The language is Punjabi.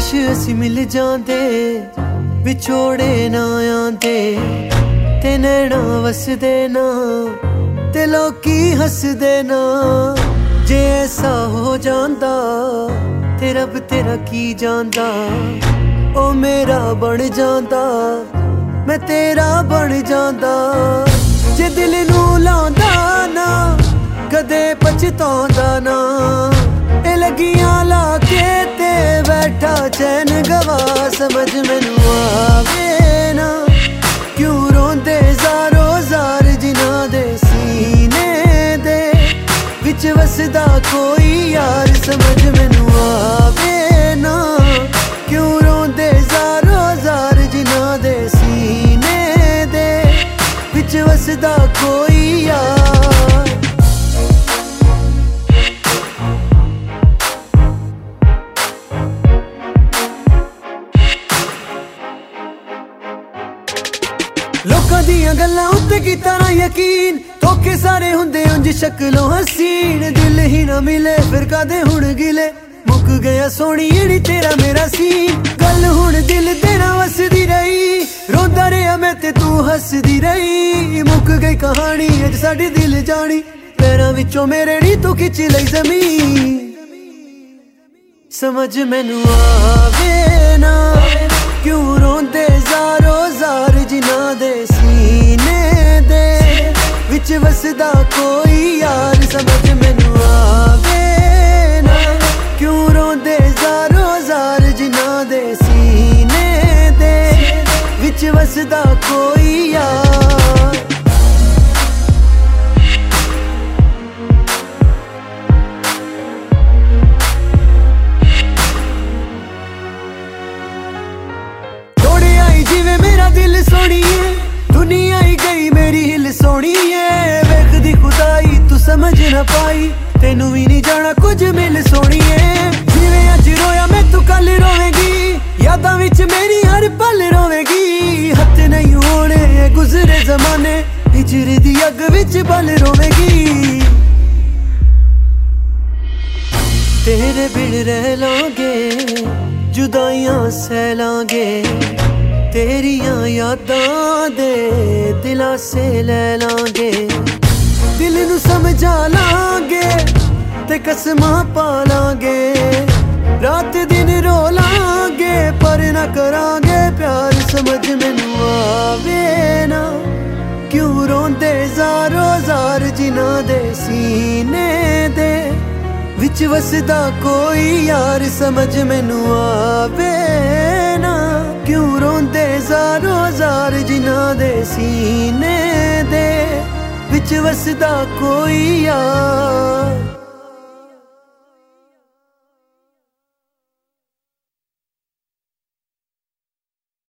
ਕਾਸ਼ ਅਸੀਂ ਮਿਲ ਜਾਂਦੇ, ਵਿਛੋੜੇ ਨਾ ਆਂਦੇ ਤੇ ਨੈਣਾ ਵਸਦੇ ਨਾ, ਤੇ ਲੋਕੀ ਹੱਸਦੇ ਨਾ। ਜੇ ਐਸਾ ਹੋ ਜਾਂਦਾ, ਤੇ ਰੱਬ ਤੇਰਾ ਕੀ ਜਾਂਦਾ? ਉਹ ਮੇਰਾ ਬਣ ਜਾਂਦਾ, ਮੈਂ ਤੇਰਾ ਬਣ ਜਾਂਦਾ। ਜੇ ਦਿਲ ਨੂੰ ਲਾਉਂਦਾ ਨਾ, ਕਦੇ ਪਛਤਾਉਂਦਾ ਨਾ। ਇਹ ਲੱਗੀਆਂ ਸਮਝ ਮੈਨੂੰ ਆਵੇ ਨਾ। ਕਿਉਂ ਰੋਂਦੇ ਜ਼ਾਰੋ ਜ਼ਾਰ ਜਿਨ੍ਹਾਂ ਦੇ ਸੀਨੇ ਦੇ। ਵਿੱਚ ਵਸਦਾ ਕੋਈ ਯਾਰ, ਸਮਝ ਮੈਨੂੰ ਆਵੇ ਦੀਆਂ ਗੱਲਾਂ ਉੱਤੇ ਕੀਤਾ ਨਾ ਯਕੀਨ। ਧੋਖੇ ਸਾਰੇ ਹੁੰਦੇ ਉਂਝ ਸ਼ਕਲੋਂ ਹਸੀਨ। ਦਿਲ ਹੀ ਨਾ ਮਿਲੇ, ਫਿਰ ਕਾਦੇ ਹੁਣ ਗਿਲੇ? ਮੁੱਕ ਗਿਆ ਸੋਹਣੀ ਜਿਹੜੀ ਤੇਰਾ ਮੇਰਾ ਸੀ ਗੱਲ ਹੁਣ ਦਿਲ ਤੇਰਾ ਵਸਦੀ ਰਹੀ। ਰੋਂਦਾ ਰਿਹਾ ਮੈਂ ਤੇ ਤੂੰ ਹੱਸਦੀ ਰਹੀ। ਮੁੱਕ ਗਈ ਕਹਾਣੀ, ਅੱਜ ਸਾਡੇ ਦਿਲ ਜਾਣੀ। ਪੈਰਾਂ ਵਿੱਚੋਂ ਮੇਰੇ ਨੀ ਤੂੰ ਖਿੱਚ ਲਈ ਜ਼ਮੀਨ। ਸਮਝ ਮੈਨੂੰ ਆਵੇ ਨਾ, ਕਿਉਂ ਰੋਂਦੇ ਜ਼ਾਰੋ? ਜਿਨ੍ਹਾਂ ਦੇ ਸੀਨੇ ਦੇ ਵਿੱਚ ਵਸਦਾ ਕੋਈ ਯਾਰ ਸਮਝ ਮੈਨੂੰ ਆਵੇ ਨਾ। ਕਿਉਂ ਰੋਂਦੇ ਜ਼ਾਰੋ ਜ਼ਾਰ ਜਿਨ੍ਹਾਂ ਦੇ ਸੀਨੇ ਦੇ ਵਿੱਚ ਵਸਦਾ ਕੋਈ ਯਾਰ? ਤੋੜਿਆ ਈ ਜਿਵੇਂ ਮੇਰਾ ਦਿਲ ਸਮਝ ਨਾ ਪਾਈ। ਤੈਨੂੰ ਵੀ ਨਹੀਂ ਜਾਣਾ ਕੁਝ ਮਿਲ ਸੋਣੀਏ ਜਿਵੇਂ ਅੱਜ ਰੋਇਆ ਮੈਂ, ਤੂੰ ਕੱਲ ਰੋਵੇਂਗੀ। ਯਾਦਾਂ ਵਿੱਚ ਮੇਰੀ ਹਰ ਪਲ ਰੋਵੇਂਗੀ। ਹੱਥ ਨਹੀਂ ਹੋਣੇ ਗੁਜ਼ਰੇ ਜ਼ਮਾਨੇ। ਹਿਜਰ ਦੀ ਅੱਗ ਵਿੱਚ ਬਲ ਰੋਵੇਂਗੀ। ਤੇਰੇ ਬਿਨ ਰਹਿ ਲਾਂਗੇ, ਜੁਦਾਈਆਂ ਸਹਿ ਲਾਂਗੇ ਤੇਰੀਆਂ ਯਾਦਾਂ ਦੇ ਦਿਲਾਸੇ ਲੈ ਲਾਂਗੇ। ਦਿਲ ਨੂੰ ਸਮਝਾ ਲਾਂਗੇ ਤੇ ਕਸਮਾਂ ਪਾ ਲਾਂਗੇ। ਰਾਤ ਦਿਨ ਰੋ ਲਾਂਗੇ, ਪਰ ਨਾ ਕਰਾਂਗੇ ਪਿਆਰ। ਸਮਝ ਮੈਨੂੰ ਆਵੇ ਨਾ, ਕਿਉਂ ਰੋਂਦੇ ਜ਼ਾਰੋ ਜ਼ਾਰ ਜਿਨ੍ਹਾਂ ਦੇ ਸੀਨੇ ਦੇ ਵਿੱਚ ਵਸਦਾ ਕੋਈ ਯਾਰ। ਸਮਝ ਮੈਨੂੰ ਆਵੇ ਨਾ, ਕਿਉਂ ਰੋਂਦੇ ਜ਼ਾਰੋ ਜ਼ਾਰ ਜਿਨ੍ਹਾਂ ਦੇ ਸੀਨੇ ਦੇ ਵਿੱਚ ਵਸਦਾ ਕੋਈ ਯਾਰ।